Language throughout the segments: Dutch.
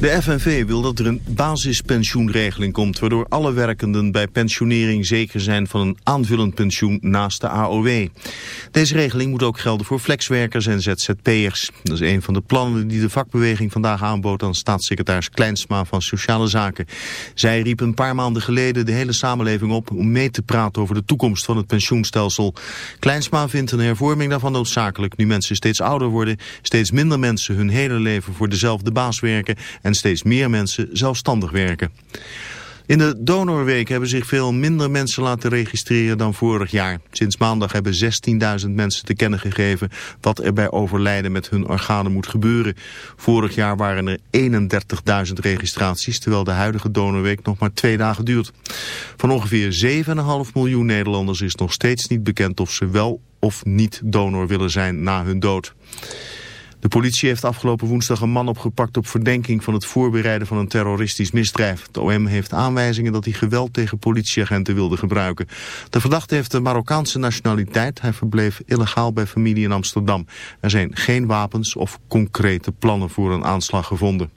De FNV wil dat er een basispensioenregeling komt... waardoor alle werkenden bij pensionering zeker zijn van een aanvullend pensioen naast de AOW. Deze regeling moet ook gelden voor flexwerkers en ZZP'ers. Dat is een van de plannen die de vakbeweging vandaag aanbood... aan staatssecretaris Kleinsma van Sociale Zaken. Zij riep een paar maanden geleden de hele samenleving op... om mee te praten over de toekomst van het pensioenstelsel. Kleinsma vindt een hervorming daarvan noodzakelijk... nu mensen steeds ouder worden, steeds minder mensen hun hele leven voor dezelfde baas werken en steeds meer mensen zelfstandig werken. In de donorweek hebben zich veel minder mensen laten registreren dan vorig jaar. Sinds maandag hebben 16.000 mensen te kennen gegeven wat er bij overlijden met hun organen moet gebeuren. Vorig jaar waren er 31.000 registraties, terwijl de huidige donorweek nog maar twee dagen duurt. Van ongeveer 7,5 miljoen Nederlanders is nog steeds niet bekend of ze wel of niet donor willen zijn na hun dood. De politie heeft afgelopen woensdag een man opgepakt op verdenking van het voorbereiden van een terroristisch misdrijf. De OM heeft aanwijzingen dat hij geweld tegen politieagenten wilde gebruiken. De verdachte heeft de Marokkaanse nationaliteit. Hij verbleef illegaal bij familie in Amsterdam. Er zijn geen wapens of concrete plannen voor een aanslag gevonden.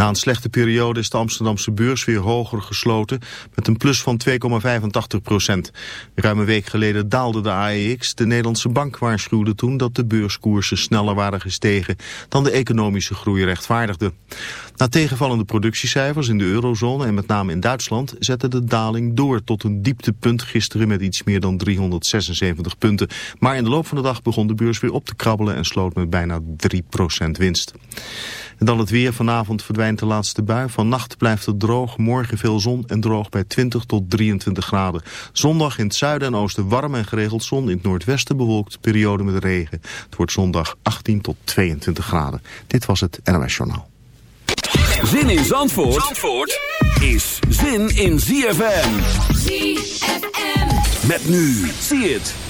Na een slechte periode is de Amsterdamse beurs weer hoger gesloten met een plus van 2,85 procent. Ruim een week geleden daalde de AEX. De Nederlandse bank waarschuwde toen dat de beurskoersen sneller waren gestegen dan de economische groei rechtvaardigde. Na tegenvallende productiecijfers in de eurozone en met name in Duitsland zette de daling door tot een dieptepunt gisteren met iets meer dan 376 punten. Maar in de loop van de dag begon de beurs weer op te krabbelen en sloot met bijna 3 procent winst. En dan het weer. Vanavond verdwijnt de laatste bui. Vannacht blijft het droog. Morgen veel zon en droog bij 20 tot 23 graden. Zondag in het zuiden en oosten warm en geregeld zon. In het noordwesten bewolkt. Periode met regen. Het wordt zondag 18 tot 22 graden. Dit was het NOS Journaal. Zin in Zandvoort, Zandvoort is zin in ZFM. ZFM. Met nu. Zie het.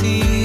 See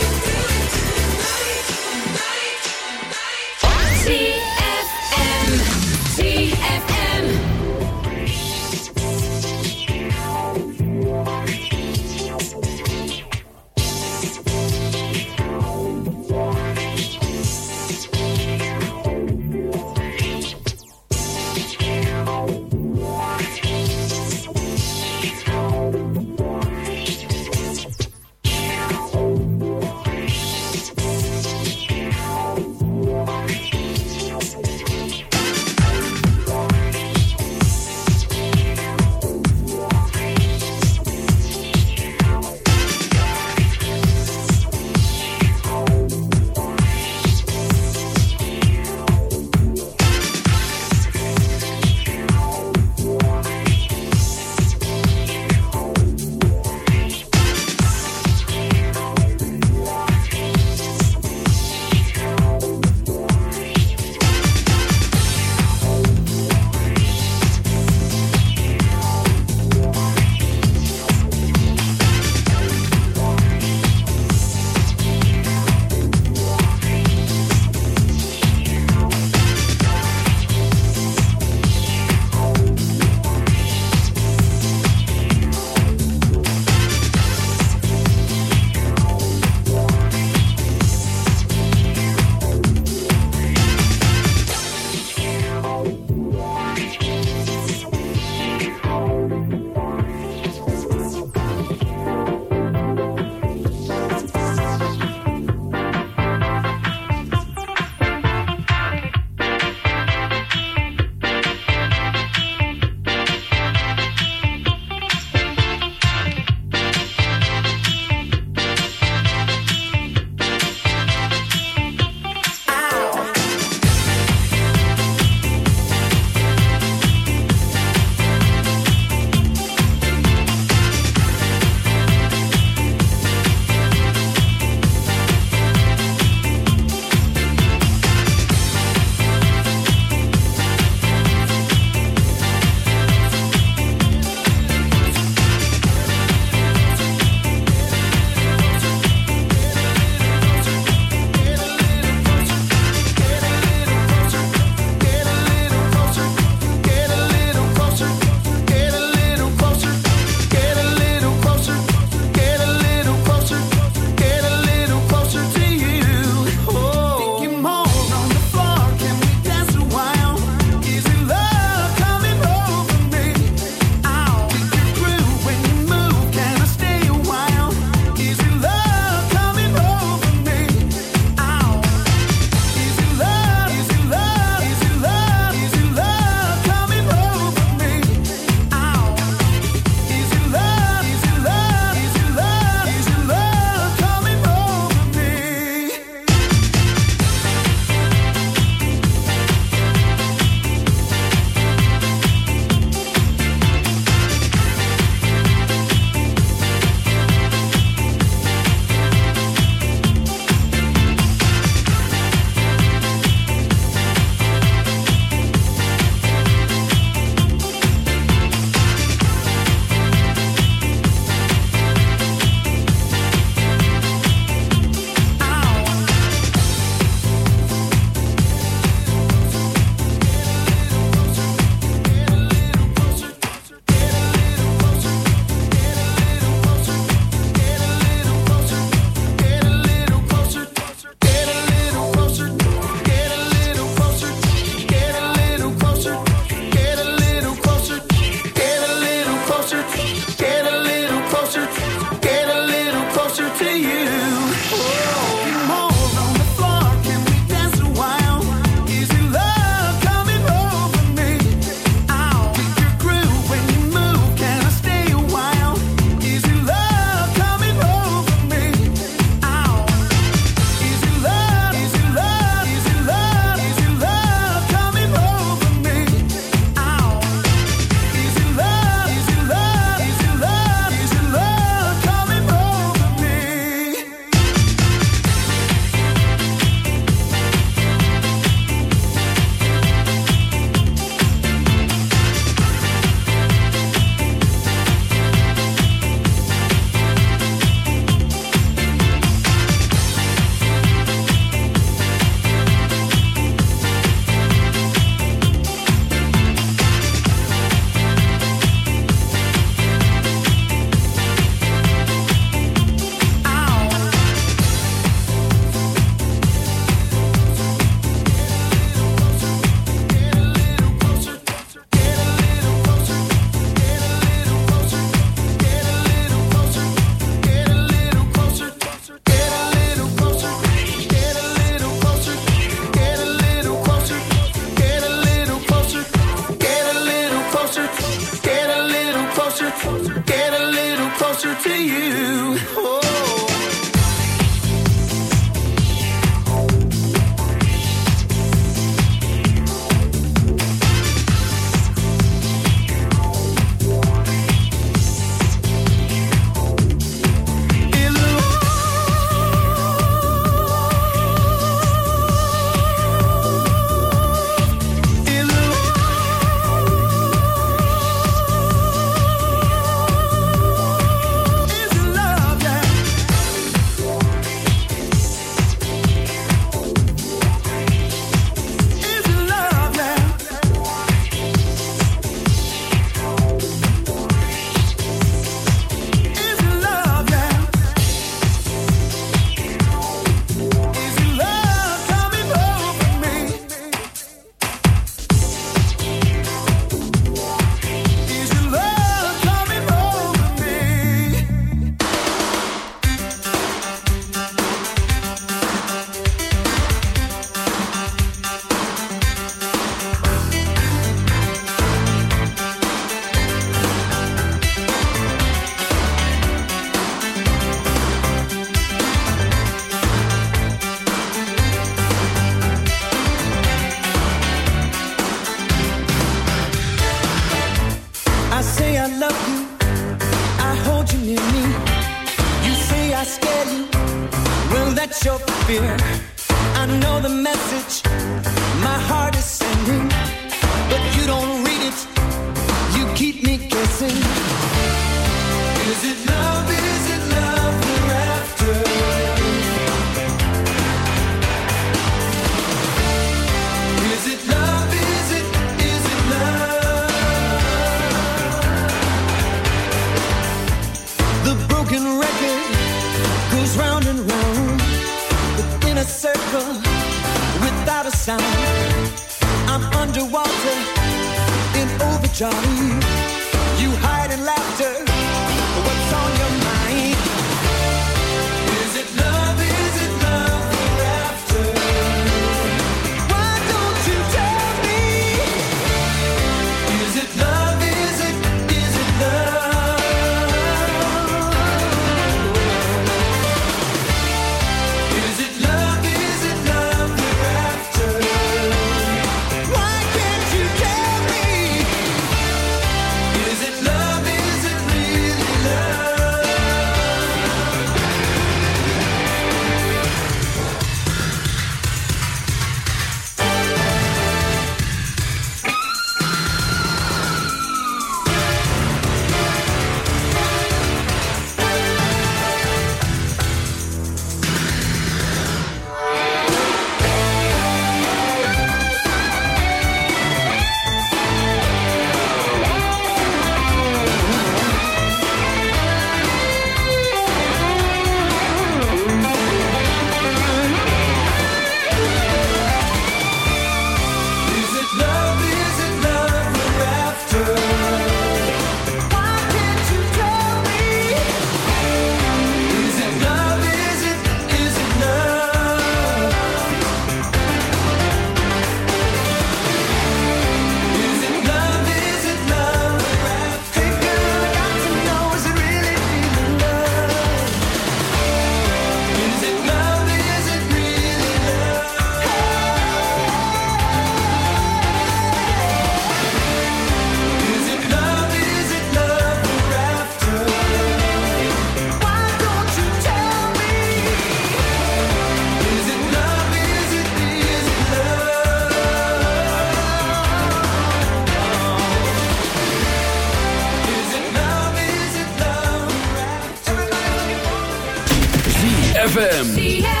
ZFM.